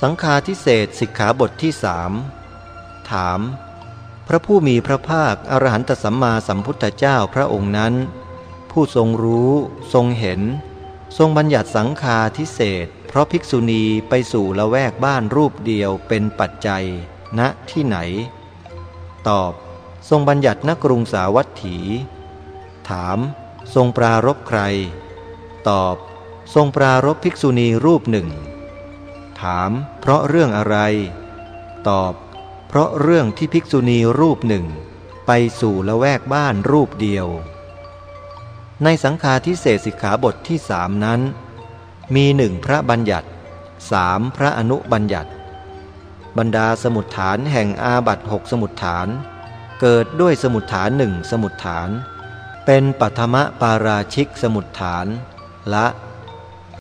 สังฆาทิเศษสิกขาบทที่สามถาม พระผู้มีพระภาคอรหันตสัมมาสัมพุทธเจ้าพระองค์นั้น ผู้ทรงรู้ทรงเห็น ทรงบัญญัติสังฆาทิเศษเพราะภิกษุณีไปสู่ละแวกบ้านรูปเดียวเป็นปัจจัยณที่ไหน ตอบ ทรงบัญญัติณกรุงสาวัตถี ถาม ทรงปรารบใคร ตอบ ทรงปรารบภิกษุณีรูปหนึ่งามเพราะเรื่องอะไร ตอบ เพราะเรื่องที่ภิกษุณีรูปหนึ่ง ไปสู่ละแวกบ้านรูปเดียว ในสังฆาทิเศษสิกขาบทที่สามนั้น มีหนึ่งพระบัญญัติสามพระอนุบัญญัติ บรรดาสมุดฐานแห่งอาบัตหกสมุดฐาน เกิดด้วยสมุดฐานหนึ่งสมุดฐาน เป็นปัทมะปาราชิกสมุดฐาน ละ